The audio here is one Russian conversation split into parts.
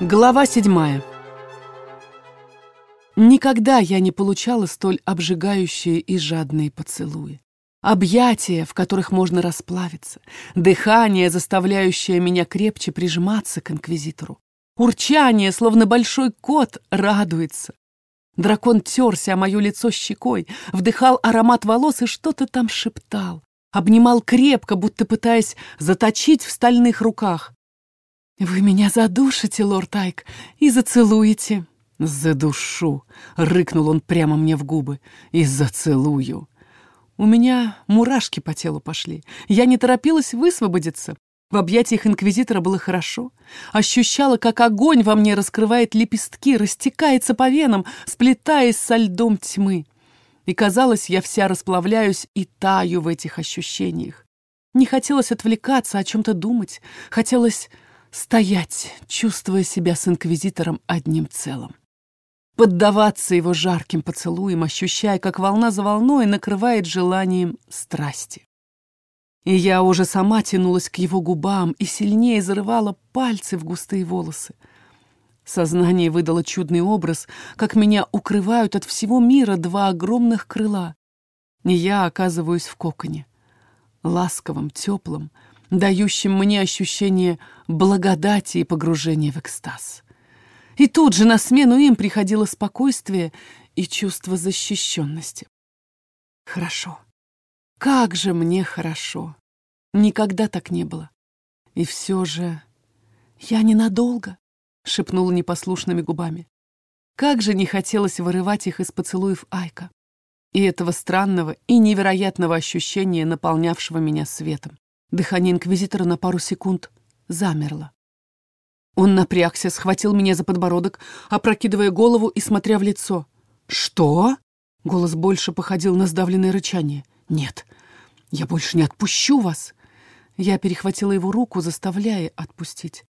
Глава седьмая. Никогда я не получала столь обжигающие и жадные поцелуи. Объятия, в которых можно расплавиться, дыхание, заставляющее меня крепче прижиматься к инквизитору, урчание, словно большой кот, радуется. Дракон терся о мое лицо щекой, вдыхал аромат волос и что-то там шептал, обнимал крепко, будто пытаясь заточить в стальных руках. «Вы меня задушите, лорд Айк, и зацелуете». «Задушу!» — рыкнул он прямо мне в губы. «И зацелую!» У меня мурашки по телу пошли. Я не торопилась высвободиться. В объятиях инквизитора было хорошо. Ощущала, как огонь во мне раскрывает лепестки, растекается по венам, сплетаясь со льдом тьмы. И казалось, я вся расплавляюсь и таю в этих ощущениях. Не хотелось отвлекаться, о чем-то думать. Хотелось Стоять, чувствуя себя с инквизитором одним целым. Поддаваться его жарким поцелуям, ощущая, как волна за волной накрывает желанием страсти. И я уже сама тянулась к его губам и сильнее зарывала пальцы в густые волосы. Сознание выдало чудный образ, как меня укрывают от всего мира два огромных крыла. И я оказываюсь в коконе, ласковом, теплом, дающим мне ощущение благодати и погружения в экстаз. И тут же на смену им приходило спокойствие и чувство защищенности. Хорошо. Как же мне хорошо. Никогда так не было. И все же... Я ненадолго, шепнула непослушными губами. Как же не хотелось вырывать их из поцелуев Айка и этого странного и невероятного ощущения, наполнявшего меня светом. Дыхание инквизитора на пару секунд замерло. Он напрягся, схватил меня за подбородок, опрокидывая голову и смотря в лицо. «Что?» — голос больше походил на сдавленное рычание. «Нет, я больше не отпущу вас!» Я перехватила его руку, заставляя отпустить.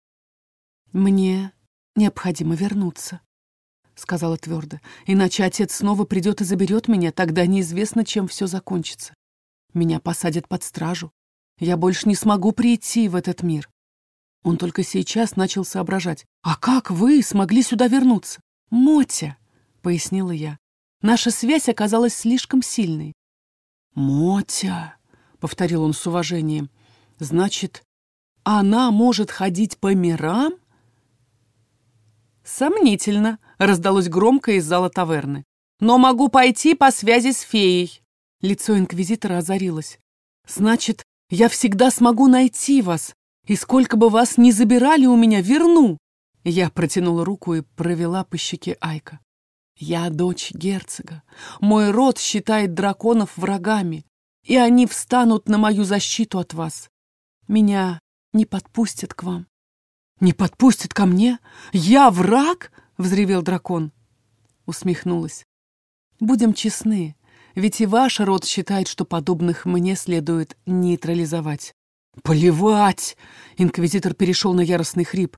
«Мне необходимо вернуться», — сказала твердо. «Иначе отец снова придет и заберет меня, тогда неизвестно, чем все закончится. Меня посадят под стражу, я больше не смогу прийти в этот мир. Он только сейчас начал соображать. «А как вы смогли сюда вернуться?» «Мотя», — пояснила я. Наша связь оказалась слишком сильной. «Мотя», — повторил он с уважением. «Значит, она может ходить по мирам?» «Сомнительно», — раздалось громко из зала таверны. «Но могу пойти по связи с феей». Лицо инквизитора озарилось. «Значит, я всегда смогу найти вас, и сколько бы вас ни забирали у меня, верну!» Я протянула руку и провела по щеке Айка. «Я дочь герцога. Мой род считает драконов врагами, и они встанут на мою защиту от вас. Меня не подпустят к вам». «Не подпустят ко мне? Я враг?» — взревел дракон. Усмехнулась. «Будем честны, ведь и ваш род считает, что подобных мне следует нейтрализовать. Плевать! Инквизитор перешел на яростный хрип.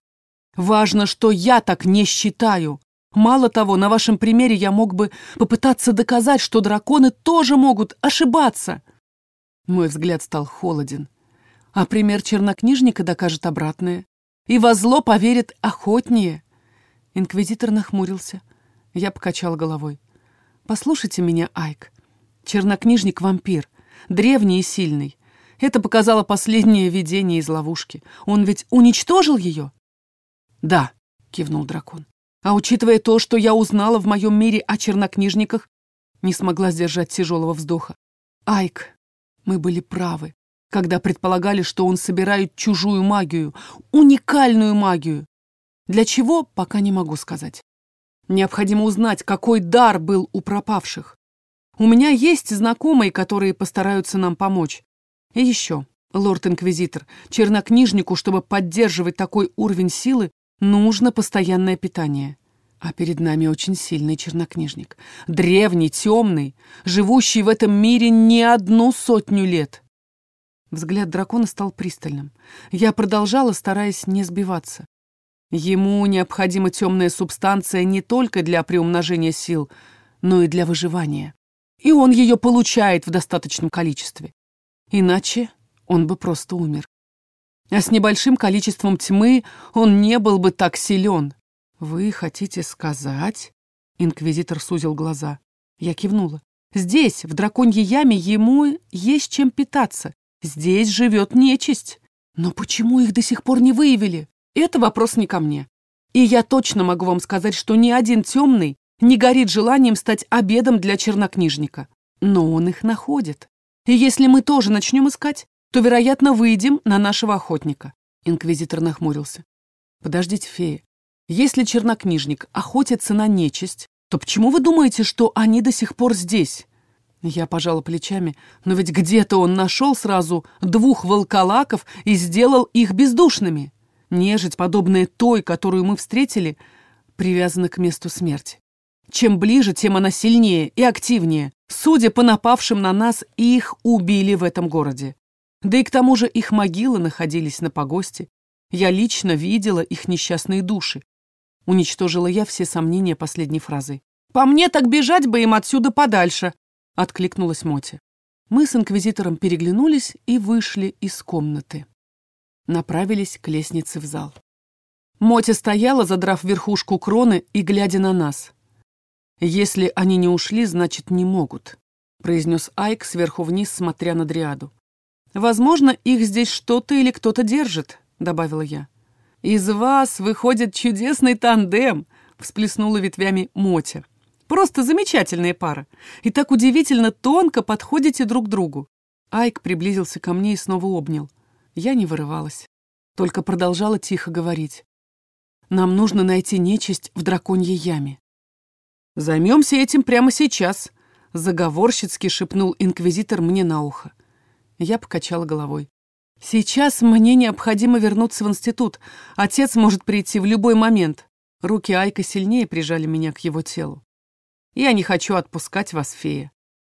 Важно, что я так не считаю. Мало того, на вашем примере я мог бы попытаться доказать, что драконы тоже могут ошибаться. Мой взгляд стал холоден. А пример чернокнижника докажет обратное. И во зло поверит охотнее. Инквизитор нахмурился. Я покачал головой. «Послушайте меня, Айк. Чернокнижник-вампир, древний и сильный. Это показало последнее видение из ловушки. Он ведь уничтожил ее? Да, кивнул дракон. А учитывая то, что я узнала в моем мире о чернокнижниках, не смогла сдержать тяжелого вздоха. Айк, мы были правы, когда предполагали, что он собирает чужую магию, уникальную магию. Для чего, пока не могу сказать. Необходимо узнать, какой дар был у пропавших. У меня есть знакомые, которые постараются нам помочь. И еще, лорд-инквизитор, чернокнижнику, чтобы поддерживать такой уровень силы, нужно постоянное питание. А перед нами очень сильный чернокнижник. Древний, темный, живущий в этом мире не одну сотню лет. Взгляд дракона стал пристальным. Я продолжала, стараясь не сбиваться. Ему необходима темная субстанция не только для приумножения сил, но и для выживания и он ее получает в достаточном количестве. Иначе он бы просто умер. А с небольшим количеством тьмы он не был бы так силен. «Вы хотите сказать?» Инквизитор сузил глаза. Я кивнула. «Здесь, в драконьей яме, ему есть чем питаться. Здесь живет нечисть. Но почему их до сих пор не выявили? Это вопрос не ко мне. И я точно могу вам сказать, что ни один темный не горит желанием стать обедом для чернокнижника. Но он их находит. И если мы тоже начнем искать, то, вероятно, выйдем на нашего охотника. Инквизитор нахмурился. Подождите, фея. Если чернокнижник охотится на нечисть, то почему вы думаете, что они до сих пор здесь? Я пожала плечами, но ведь где-то он нашел сразу двух волколаков и сделал их бездушными. Нежить, подобная той, которую мы встретили, привязана к месту смерти. Чем ближе, тем она сильнее и активнее. Судя по напавшим на нас, их убили в этом городе. Да и к тому же их могилы находились на погосте. Я лично видела их несчастные души. Уничтожила я все сомнения последней фразой. «По мне так бежать бы им отсюда подальше!» — откликнулась Моти. Мы с инквизитором переглянулись и вышли из комнаты. Направились к лестнице в зал. Мотя стояла, задрав верхушку кроны и глядя на нас. «Если они не ушли, значит, не могут», — произнес Айк сверху вниз, смотря на Дриаду. «Возможно, их здесь что-то или кто-то держит», — добавила я. «Из вас выходит чудесный тандем», — всплеснула ветвями Мотя. «Просто замечательная пара. И так удивительно тонко подходите друг к другу». Айк приблизился ко мне и снова обнял. Я не вырывалась, только продолжала тихо говорить. «Нам нужно найти нечисть в драконьей яме». «Займемся этим прямо сейчас», — заговорщицки шепнул инквизитор мне на ухо. Я покачала головой. «Сейчас мне необходимо вернуться в институт. Отец может прийти в любой момент». Руки Айка сильнее прижали меня к его телу. «Я не хочу отпускать вас, фея.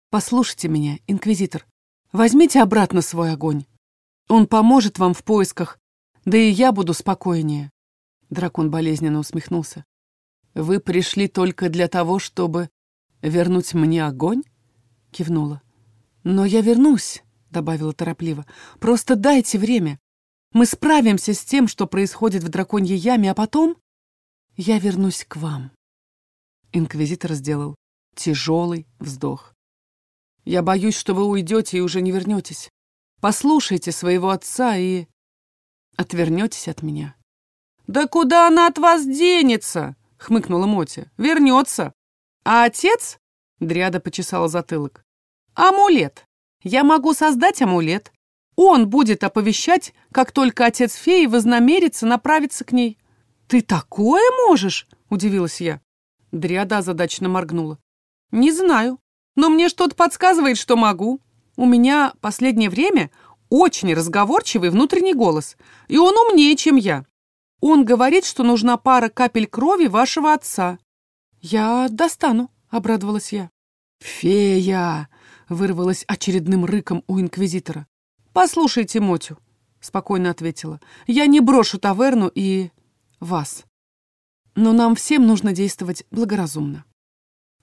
Послушайте меня, инквизитор. Возьмите обратно свой огонь. Он поможет вам в поисках, да и я буду спокойнее». Дракон болезненно усмехнулся. «Вы пришли только для того, чтобы вернуть мне огонь?» Кивнула. «Но я вернусь. — добавила торопливо. «Просто дайте время. Мы справимся с тем, что происходит в драконьей яме, а потом я вернусь к вам». Инквизитор сделал тяжелый вздох. «Я боюсь, что вы уйдете и уже не вернетесь. Послушайте своего отца и отвернетесь от меня». «Да куда она от вас денется?» — хмыкнула Мотя. «Вернется. А отец?» — Дриада почесала затылок. «Амулет. Я могу создать амулет. Он будет оповещать, как только отец феи вознамерится направиться к ней. «Ты такое можешь?» — удивилась я. Дриада задачно моргнула. «Не знаю, но мне что-то подсказывает, что могу. У меня последнее время очень разговорчивый внутренний голос, и он умнее, чем я. Он говорит, что нужна пара капель крови вашего отца. Я достану, обрадовалась я. Фея, вырвалось очередным рыком у инквизитора. «Послушайте, Мотю», — спокойно ответила, — «я не брошу таверну и... вас. Но нам всем нужно действовать благоразумно».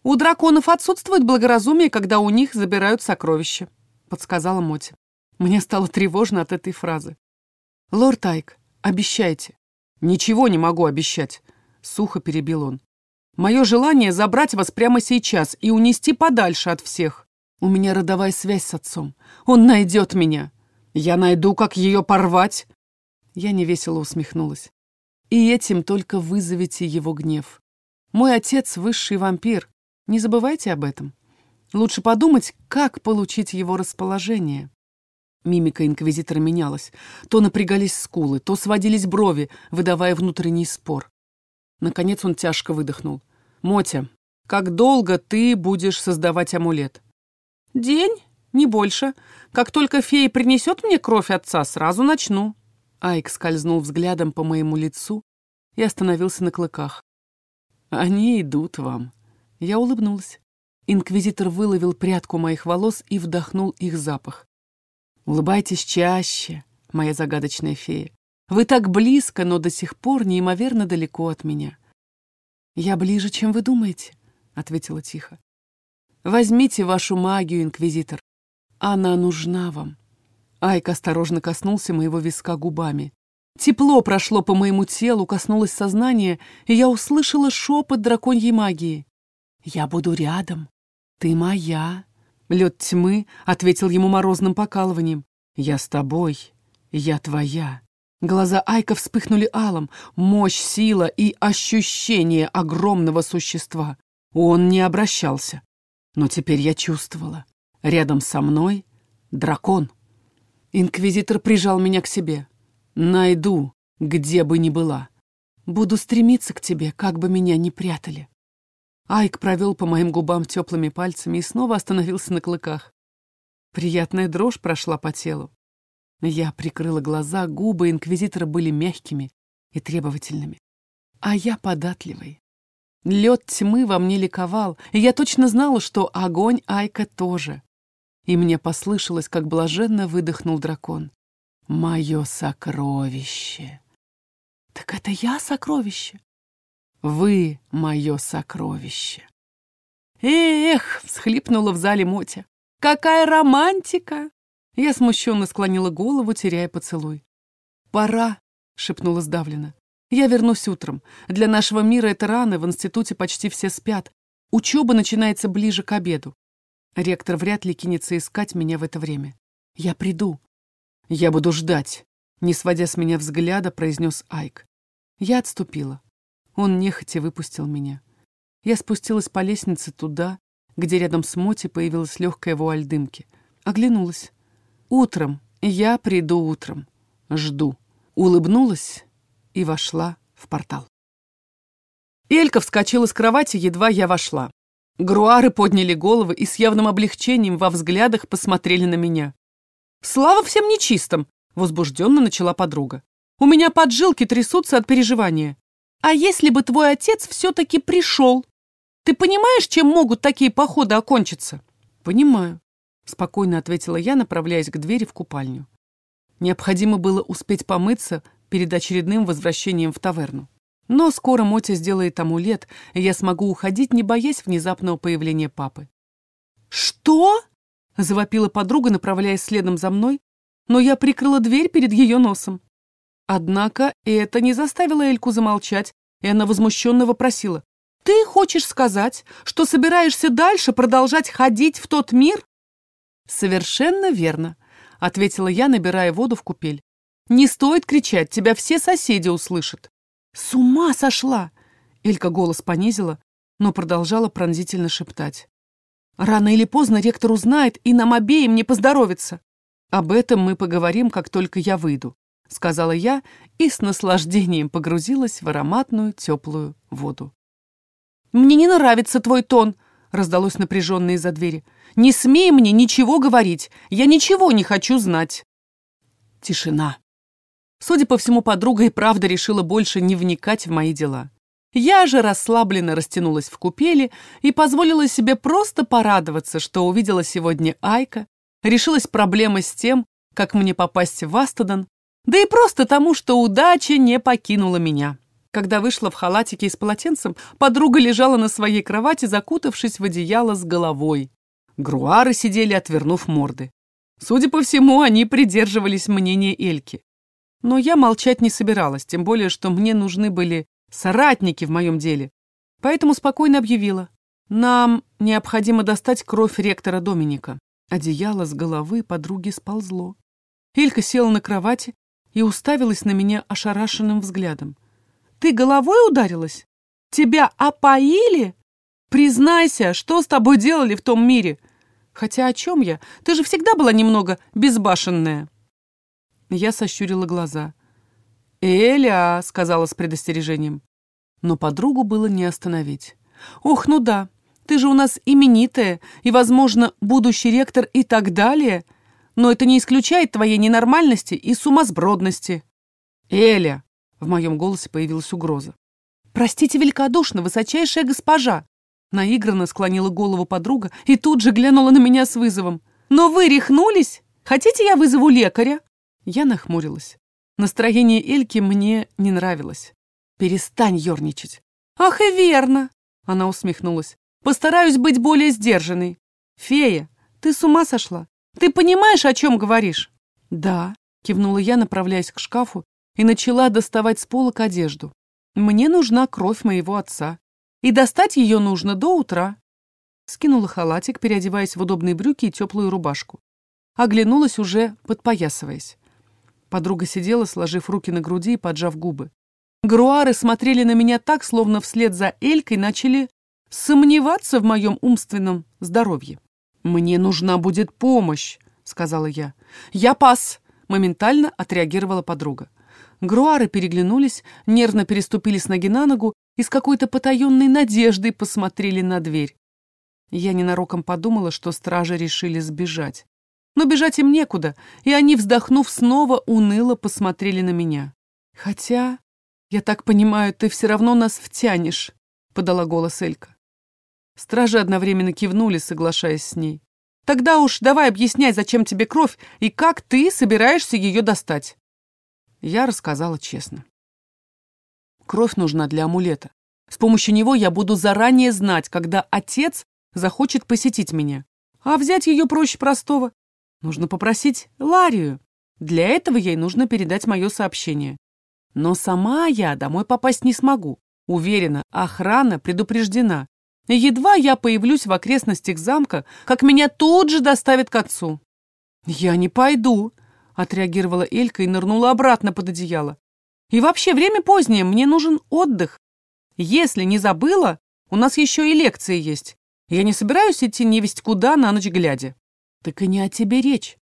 «У драконов отсутствует благоразумие, когда у них забирают сокровища», — подсказала Мотя. Мне стало тревожно от этой фразы. «Лорд Айк, обещайте». «Ничего не могу обещать», — сухо перебил он. «Мое желание забрать вас прямо сейчас и унести подальше от всех. У меня родовая связь с отцом. Он найдет меня. Я найду, как ее порвать. Я невесело усмехнулась. И этим только вызовете его гнев. Мой отец — высший вампир. Не забывайте об этом. Лучше подумать, как получить его расположение. Мимика инквизитора менялась. То напрягались скулы, то сводились брови, выдавая внутренний спор. Наконец он тяжко выдохнул. «Мотя, как долго ты будешь создавать амулет?» «День, не больше. Как только фея принесет мне кровь отца, сразу начну». Айк скользнул взглядом по моему лицу и остановился на клыках. «Они идут вам». Я улыбнулась. Инквизитор выловил прядку моих волос и вдохнул их запах. «Улыбайтесь чаще, моя загадочная фея. Вы так близко, но до сих пор неимоверно далеко от меня». «Я ближе, чем вы думаете», — ответила тихо. Возьмите вашу магию, инквизитор. Она нужна вам. Айк осторожно коснулся моего виска губами. Тепло прошло по моему телу, коснулось сознания, и я услышала шепот драконьей магии. «Я буду рядом. Ты моя». Лед тьмы ответил ему морозным покалыванием. «Я с тобой. Я твоя». Глаза Айка вспыхнули алом. Мощь, сила и ощущение огромного существа. Он не обращался. Но теперь я чувствовала. Рядом со мной дракон. Инквизитор прижал меня к себе. Найду, где бы ни была. Буду стремиться к тебе, как бы меня ни прятали. Айк провел по моим губам теплыми пальцами и снова остановился на клыках. Приятная дрожь прошла по телу. Я прикрыла глаза, губы инквизитора были мягкими и требовательными. А я податливой. Лед тьмы во мне ликовал, и я точно знала, что огонь Айка тоже. И мне послышалось, как блаженно выдохнул дракон. Мое сокровище. Так это я сокровище? Вы мое сокровище. Эх, всхлипнула в зале Мотя. Какая романтика! Я смущенно склонила голову, теряя поцелуй. «Пора», — шепнула сдавленно. «Я вернусь утром. Для нашего мира это рано, в институте почти все спят. Учеба начинается ближе к обеду. Ректор вряд ли кинется искать меня в это время. Я приду. «Я буду ждать», — не сводя с меня взгляда, произнес Айк. Я отступила. Он нехотя выпустил меня. Я спустилась по лестнице туда, где рядом с Моти появилась легкая вуаль дымки. Оглянулась. «Утром. Я приду утром. Жду». Улыбнулась и вошла в портал. Элька вскочила с кровати, едва я вошла. Груары подняли головы и с явным облегчением во взглядах посмотрели на меня. «Слава всем нечистым!» — возбужденно начала подруга. «У меня поджилки трясутся от переживания. А если бы твой отец все-таки пришел? Ты понимаешь, чем могут такие походы окончиться?» «Понимаю», — спокойно ответила я, направляясь к двери в купальню. Необходимо было успеть помыться перед очередным возвращением в таверну. Но скоро Мотя сделает амулет, и я смогу уходить, не боясь внезапного появления папы. «Что?» — завопила подруга, направляясь следом за мной, но я прикрыла дверь перед ее носом. Однако это не заставило Эльку замолчать, и она возмущенно вопросила. «Ты хочешь сказать, что собираешься дальше продолжать ходить в тот мир?» «Совершенно верно», — ответила я, набирая воду в купель. «Не стоит кричать, тебя все соседи услышат». «С ума сошла!» Элька голос понизила, но продолжала пронзительно шептать. Рано или поздно ректор узнает, и нам обеим не поздоровится. Об этом мы поговорим, как только я выйду, сказала я и с наслаждением погрузилась в ароматную теплую воду. Мне не нравится твой тон, раздалось напряженно из-за двери. Не смей мне ничего говорить, я ничего не хочу знать. Тишина. Судя по всему, подруга и правда решила больше не вникать в мои дела. Я же расслабленно растянулась в купели и позволила себе просто порадоваться, что увидела сегодня Айка, решилась проблема с тем, как мне попасть в Астодон, да и просто тому, что удача не покинула меня. Когда вышла в халатике и с полотенцем, подруга лежала на своей кровати, закутавшись в одеяло с головой. Груары сидели, отвернув морды. Судя по всему, они придерживались мнения Эльки. Но я молчать не собиралась, тем более, что мне нужны были соратники в моем деле. Поэтому спокойно объявила. Нам необходимо достать кровь ректора Доминика. Одеяло с головы подруги сползло. Илька села на кровати и уставилась на меня ошарашенным взглядом. «Ты головой ударилась? Тебя опоили? Признайся, что с тобой делали в том мире? Хотя о чем я? Ты же всегда была немного безбашенная». Я сощурила глаза. «Эля», — сказала с предостережением. Но подругу было не остановить. «Ох, ну да, ты же у нас именитая и, возможно, будущий ректор и так далее, но это не исключает твоей ненормальности и сумасбродности». «Эля», — в моем голосе появилась угроза. «Простите великодушно, высочайшая госпожа», Наигранно склонила голову подруга и тут же глянула на меня с вызовом. «Но вы рехнулись? Хотите, я вызову лекаря?» Я нахмурилась. Настроение Эльки мне не нравилось. «Перестань ерничать». «Ах и верно!» Она усмехнулась. «Постараюсь быть более сдержанной. Фея, ты с ума сошла? Ты понимаешь, о чем говоришь?» «Да», — кивнула я, направляясь к шкафу, и начала доставать с полок одежду. «Мне нужна кровь моего отца, и достать ее нужно до утра». Скинула халатик, переодеваясь в удобные брюки и теплую рубашку. Оглянулась уже, подпоясываясь. Подруга сидела, сложив руки на груди и поджав губы. Груары смотрели на меня так, словно вслед за Элькой начали сомневаться в моем умственном здоровье. «Мне нужна будет помощь», — сказала я. «Я пас», — моментально отреагировала подруга. Груары переглянулись, нервно переступили с ноги на ногу и с какой-то потаенной надеждой посмотрели на дверь. Я ненароком подумала, что стражи решили сбежать. Но бежать им некуда, и они, вздохнув, снова уныло посмотрели на меня. Хотя «Я так понимаю, ты все равно нас втянешь», — подала голос Элька. Стражи одновременно кивнули, соглашаясь с ней. «Тогда уж давай объясняй, зачем тебе кровь и как ты собираешься ее достать». Я рассказала честно. Кровь нужна для амулета. С помощью него я буду заранее знать, когда отец захочет посетить меня. А взять ее проще простого. Нужно попросить Ларию. Для этого ей нужно передать мое сообщение. Но сама я домой попасть не смогу. Уверена, охрана предупреждена. Едва я появлюсь в окрестностях замка, как меня тут же доставят к отцу. «Я не пойду», — отреагировала Элька и нырнула обратно под одеяло. «И вообще время позднее, мне нужен отдых. Если не забыла, у нас еще и лекции есть. Я не собираюсь идти невесть куда на ночь глядя». «Так и не о тебе речь.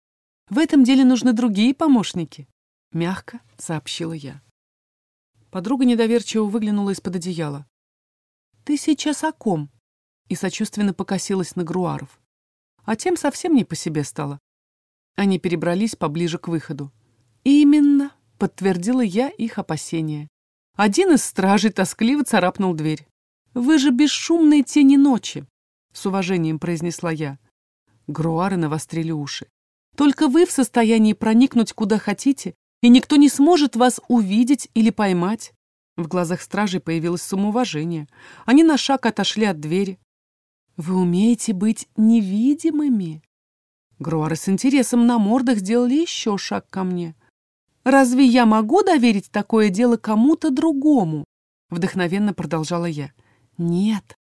В этом деле нужны другие помощники», — мягко сообщила я. Подруга недоверчиво выглянула из-под одеяла. «Ты сейчас о ком?» И сочувственно покосилась на груаров. А тем совсем не по себе стало. Они перебрались поближе к выходу. «Именно», — подтвердила я их опасения. Один из стражей тоскливо царапнул дверь. «Вы же бесшумные тени ночи», — с уважением произнесла я. Груары навострили уши. «Только вы в состоянии проникнуть куда хотите и никто не сможет вас увидеть или поймать. В глазах стражей появилось самоуважение. Они на шаг отошли от двери. Вы умеете быть невидимыми? Груары с интересом на мордах сделали еще шаг ко мне. «Разве я могу доверить такое дело кому-то другому?» Вдохновенно продолжала я. «Нет,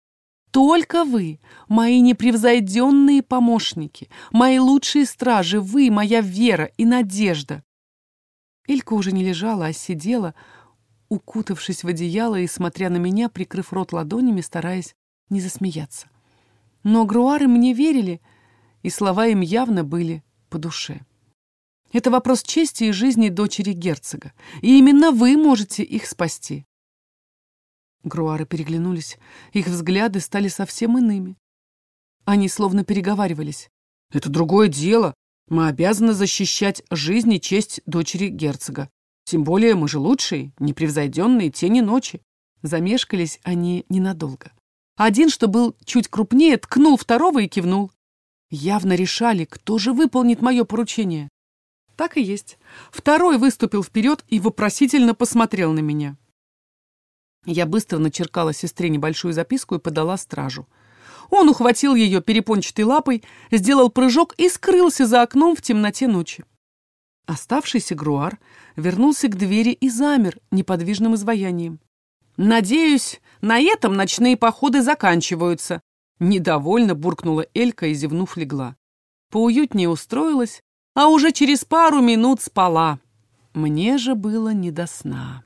только вы, мои непревзойденные помощники, мои лучшие стражи, вы, моя вера и надежда. Илька уже не лежала, а сидела, укутавшись в одеяло и смотря на меня, прикрыв рот ладонями, стараясь не засмеяться. Но груары мне верили, и слова им явно были по душе. Это вопрос чести и жизни дочери герцога, и именно вы можете их спасти. Груары переглянулись, их взгляды стали совсем иными. Они словно переговаривались. «Это другое дело. Мы обязаны защищать жизнь и честь дочери герцога. Тем более мы же лучшие, непревзойденные тени ночи. Замешкались они ненадолго. Один, что был чуть крупнее, ткнул второго и кивнул. Явно решали, кто же выполнит мое поручение. Так и есть. Второй выступил вперед и вопросительно посмотрел на меня. Я быстро начеркала сестре небольшую записку и подала стражу. Он ухватил ее перепончатой лапой, сделал прыжок и скрылся за окном в темноте ночи. Оставшийся груар вернулся к двери и замер неподвижным изваянием. «Надеюсь, на этом ночные походы заканчиваются», Недовольно буркнула Элька и, зевнув, легла. Поуютнее устроилась, а уже через пару минут спала. Мне же было не до сна.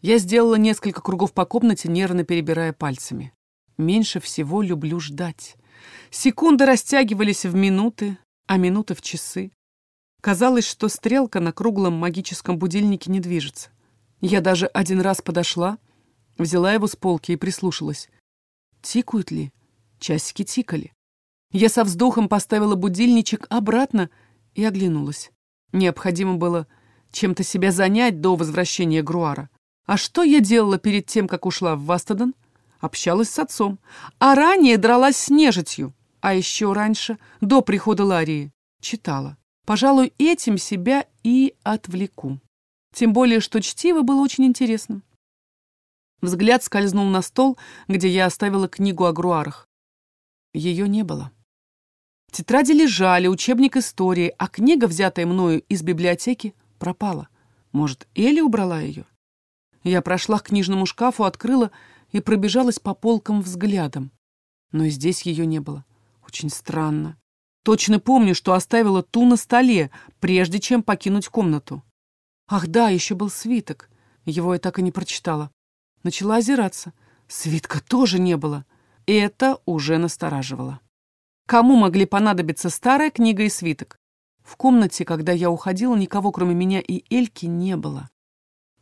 Я сделала несколько кругов по комнате, нервно перебирая пальцами. Меньше всего люблю ждать. Секунды растягивались в минуты, а минуты в часы. Казалось, что стрелка на круглом магическом будильнике не движется. Я даже один раз подошла, взяла его с полки и прислушалась. Тикают ли? Часики тикали. Я со вздохом поставила будильничек обратно и оглянулась. Необходимо было чем-то себя занять до возвращения Груара. А что я делала перед тем, как ушла в Вастадон? общалась с отцом, а ранее дралась с нежитью, а еще раньше, до прихода Ларии, читала. Пожалуй, этим себя и отвлеку. Тем более, что чтиво было очень интересным. Взгляд скользнул на стол, где я оставила книгу о груарах. Ее не было. Тетради лежали, учебник истории, а книга, взятая мною из библиотеки, пропала. Может, Элли убрала ее? Я прошла к книжному шкафу, открыла и пробежалась по полкам взглядом. Но и здесь ее не было. Очень странно. Точно помню, что оставила ту на столе, прежде чем покинуть комнату. Ах да, еще был свиток. Его я так и не прочитала. Начала озираться. Свитка тоже не было. Это уже настораживало. Кому могли понадобиться старая книга и свиток? В комнате, когда я уходила, никого, кроме меня и Эльки, не было.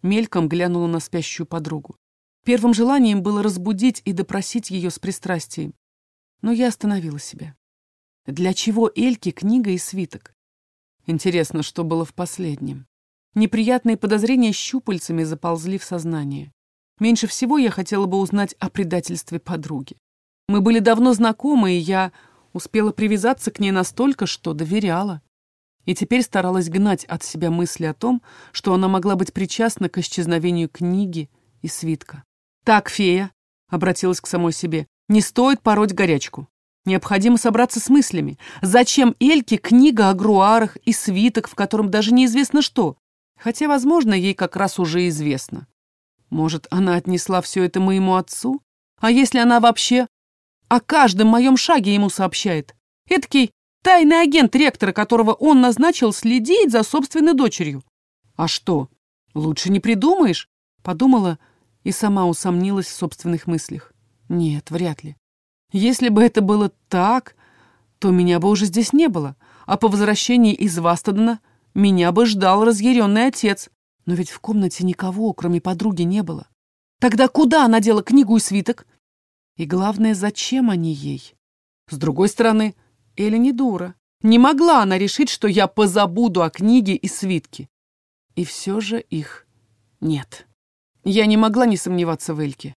Мельком глянула на спящую подругу. Первым желанием было разбудить и допросить ее с пристрастием. Но я остановила себя. Для чего Эльке книга и свиток? Интересно, что было в последнем. Неприятные подозрения щупальцами заползли в сознание. Меньше всего я хотела бы узнать о предательстве подруги. Мы были давно знакомы, и я успела привязаться к ней настолько, что доверяла. И теперь старалась гнать от себя мысли о том, что она могла быть причастна к исчезновению книги и свитка. «Так, фея», — обратилась к самой себе, — «не стоит пороть горячку. Необходимо собраться с мыслями. Зачем Эльке книга о груарах и свиток, в котором даже неизвестно что? Хотя, возможно, ей как раз уже известно. Может, она отнесла все это моему отцу? А если она вообще о каждом моем шаге ему сообщает? Эдакий тайный агент ректора, которого он назначил следить за собственной дочерью. А что, лучше не придумаешь? Подумала и сама усомнилась в собственных мыслях. Нет, вряд ли. Если бы это было так, то меня бы уже здесь не было, а по возвращении из Вастадена меня бы ждал разъяренный отец. Но ведь в комнате никого, кроме подруги, не было. Тогда куда она дела книгу и свиток? И главное, зачем они ей? С другой стороны, Эля не дура. Не могла она решить, что я позабуду о книге и свитке. И все же их нет. Я не могла не сомневаться в Эльке.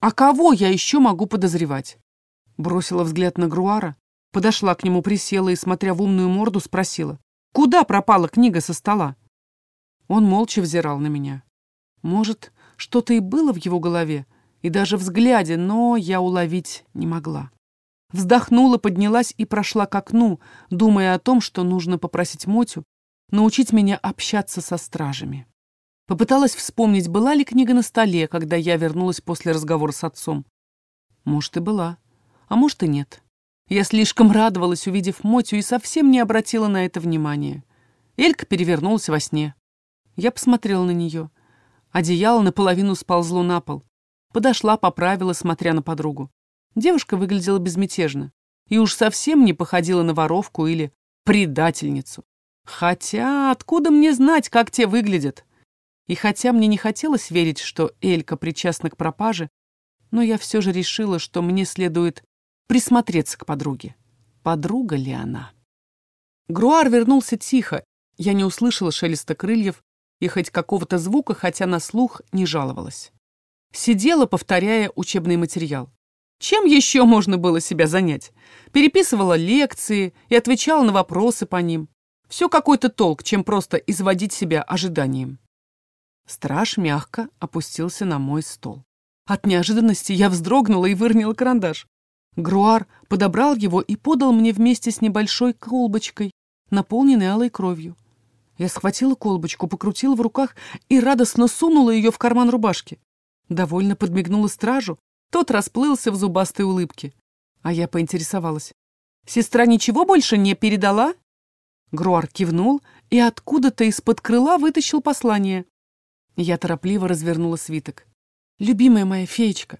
А кого я еще могу подозревать? Бросила взгляд на Груара, подошла к нему, присела и, смотря в умную морду, спросила. Куда пропала книга со стола? Он молча взирал на меня. Может, что-то и было в его голове, и даже взгляде, но я уловить не могла. Вздохнула, поднялась и прошла к окну, думая о том, что нужно попросить Мотю научить меня общаться со стражами. Попыталась вспомнить, была ли книга на столе, когда я вернулась после разговора с отцом. Может, и была, а может, и нет. Я слишком радовалась, увидев Мотю, и совсем не обратила на это внимания. Элька перевернулась во сне. Я посмотрела на нее. Одеяло наполовину сползло на пол. Подошла, поправила, смотря на подругу. Девушка выглядела безмятежно и уж совсем не походила на воровку или предательницу. Хотя откуда мне знать, как те выглядят? И хотя мне не хотелось верить, что Элька причастна к пропаже, но я все же решила, что мне следует присмотреться к подруге. Подруга ли она? Груар вернулся тихо. Я не услышала шелеста крыльев и хоть какого-то звука, хотя на слух не жаловалась. Сидела, повторяя учебный материал. Чем еще можно было себя занять? Переписывала лекции и отвечала на вопросы по ним. Все какой-то толк, чем просто изводить себя ожиданием. Страж мягко опустился на мой стол. От неожиданности я вздрогнула и выронила карандаш. Груар подобрал его и подал мне вместе с небольшой колбочкой, наполненной алой кровью. Я схватила колбочку, покрутила в руках и радостно сунула ее в карман рубашки. Довольно подмигнула стражу, тот расплылся в зубастой улыбке. А я поинтересовалась. «Сестра ничего больше не передала?» Груар кивнул и откуда-то из-под крыла вытащил послание. Я торопливо развернула свиток. «Любимая моя феечка,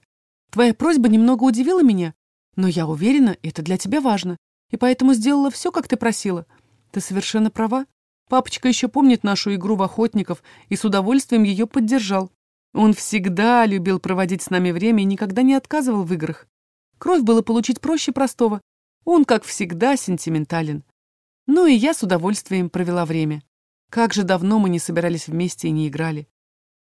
твоя просьба немного удивила меня, но я уверена, это для тебя важно, и поэтому сделала все, как ты просила. Ты совершенно права. Папочка еще помнит нашу игру в охотников и с удовольствием ее поддержал. Он всегда любил проводить с нами время и никогда не отказывал в играх. Кровь было получить проще простого. Он, как всегда, сентиментален. Ну и я с удовольствием провела время. Как же давно мы не собирались вместе и не играли.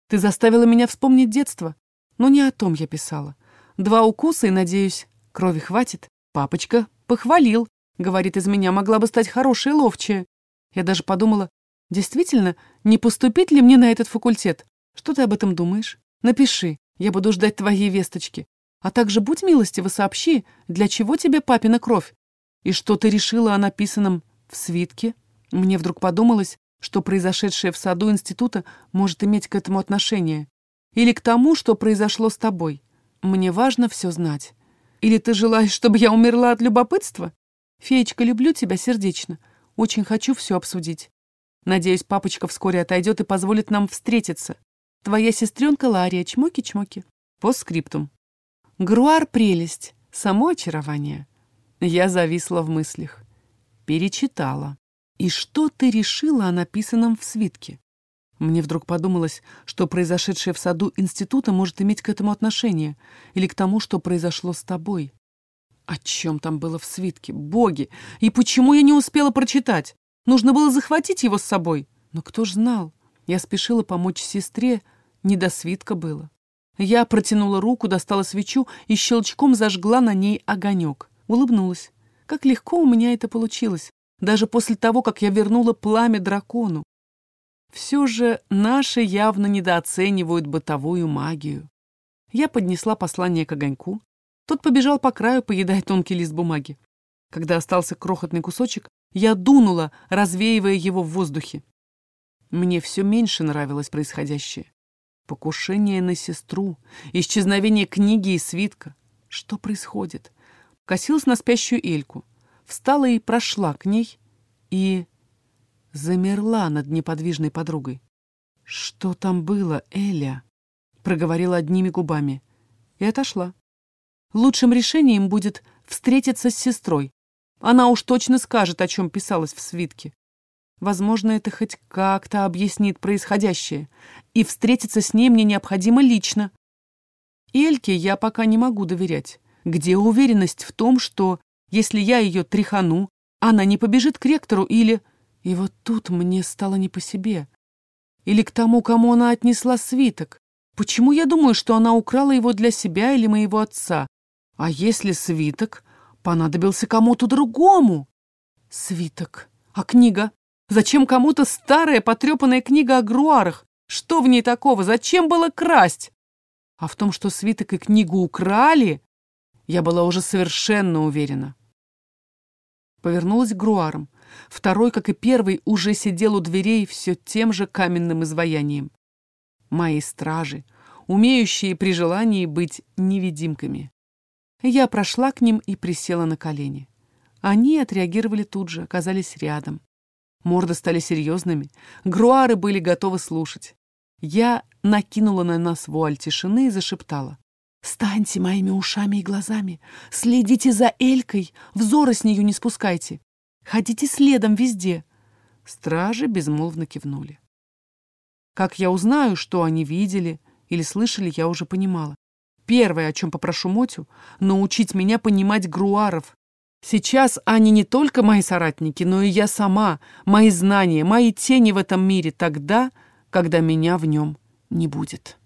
Ты заставила меня вспомнить детство. Но не о том я писала. Два укуса и, надеюсь, Крови хватит? Папочка похвалил. Говорит, из меня могла бы стать хорошая ловчая. Я даже подумала, действительно, не поступить ли мне на этот факультет? Что ты об этом думаешь? Напиши, я буду ждать твоей весточки. А также будь милостива, сообщи, для чего тебе папина кровь. И что ты решила о написанном в свитке? Мне вдруг подумалось, что произошедшее в саду института может иметь к этому отношение. Или к тому, что произошло с тобой. Мне важно все знать. Или ты желаешь, чтобы я умерла от любопытства? Феечка, люблю тебя сердечно. Очень хочу все обсудить. Надеюсь, папочка вскоре отойдет и позволит нам встретиться. Твоя сестренка Лария, чмоки-чмоки. По скриптум. Груар — прелесть, само очарование. Я зависла в мыслях. Перечитала. И что ты решила о написанном в свитке? Мне вдруг подумалось, что произошедшее в саду института может иметь к этому отношение, или к тому, что произошло с тобой. О чем там было в свитке? Боги! И почему я не успела прочитать? Нужно было захватить его с собой. Но кто ж знал? Я спешила помочь сестре, не до свитка было. Я протянула руку, достала свечу и щелчком зажгла на ней огонек. Улыбнулась. Как легко у меня это получилось, даже после того, как я вернула пламя дракону. Все же наши явно недооценивают бытовую магию. Я поднесла послание к огоньку. Тот побежал по краю, поедая тонкий лист бумаги. Когда остался крохотный кусочек, я дунула, развеивая его в воздухе. Мне все меньше нравилось происходящее. Покушение на сестру, исчезновение книги и свитка. Что происходит? Косилась на спящую Эльку. Встала и прошла к ней, и замерла над неподвижной подругой. «Что там было, Эля?» — проговорила одними губами. И отошла. Лучшим решением будет встретиться с сестрой. Она уж точно скажет, о чем писалось в свитке. Возможно, это хоть как-то объяснит происходящее. И встретиться с ней мне необходимо лично. Эльке я пока не могу доверять. Где уверенность в том, что, если я ее тряхану, она не побежит к ректору или... И вот тут мне стало не по себе. Или к тому, кому она отнесла свиток. Почему я думаю, что она украла его для себя или моего отца? А если свиток понадобился кому-то другому? Свиток. А книга? Зачем кому-то старая потрепанная книга о груарах? Что в ней такого? Зачем было красть? А в том, что свиток и книгу украли, я была уже совершенно уверена. Повернулась к груарам. Второй, как и первый, уже сидел у дверей все тем же каменным изваянием. Мои стражи, умеющие при желании быть невидимками. Я прошла к ним и присела на колени. Они отреагировали тут же, оказались рядом. Морды стали серьезными, груары были готовы слушать. Я накинула на нас вуаль тишины и зашептала. «Станьте моими ушами и глазами, следите за Элькой, взоры с нее не спускайте. Ходите следом везде!» Стражи безмолвно кивнули. Как я узнаю, что они видели или слышали, я уже понимала. Первое, о чем попрошу Мотю, научить меня понимать груаров. Сейчас они не только мои соратники, но и я сама, мои знания, мои тени в этом мире тогда, когда меня в нем не будет.